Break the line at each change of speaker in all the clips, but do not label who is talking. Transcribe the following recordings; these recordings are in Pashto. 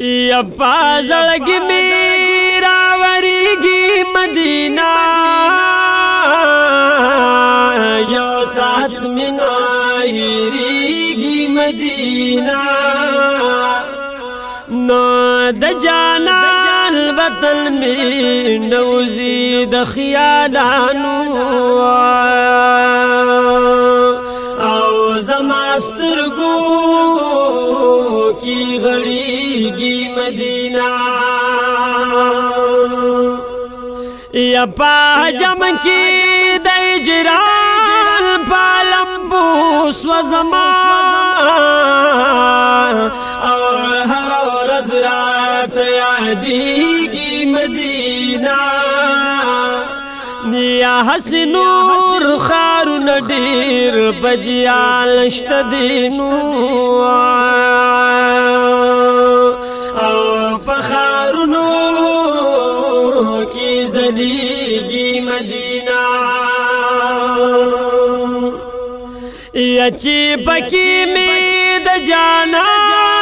یا پازړګي میرا وریږي مدینہ یو سات مینا هریږي مدینہ نو د جانان وطن می نوزي د خیالانو او زما سترګو کی غړي زندگی مدینہ یا پا جم کی د اجران پالم بو سو زما او هر ورځ رات یادیږي مدینہ نیا حس نور خارو نډیر بجیال شت دینو غرونو کی زلیگی مدینہ یا چی پکی می د جانا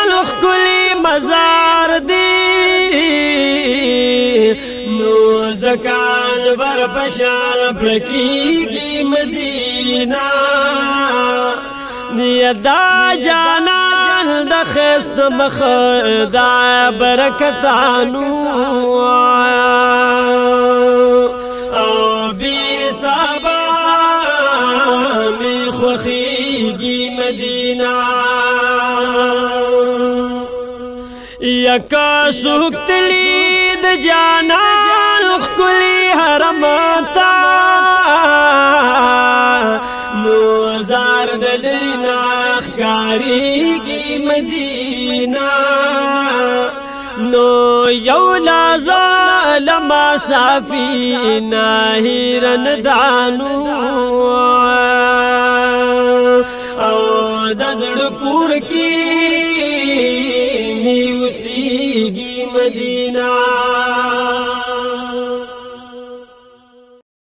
لخکلی مزار دی نو زکان بر پشان پلکی کی مدینہ نیا دا جانا د خست مخ د برکت انو او بي سبا مي خوخيږي مدينه يکا سوکتلي د جانان خولي حرمتا دلری ناخ گاریږي مدینه نو یو لازا لما صافی ناهیرن دانو او د زړه پور کې میوسیږي مدینه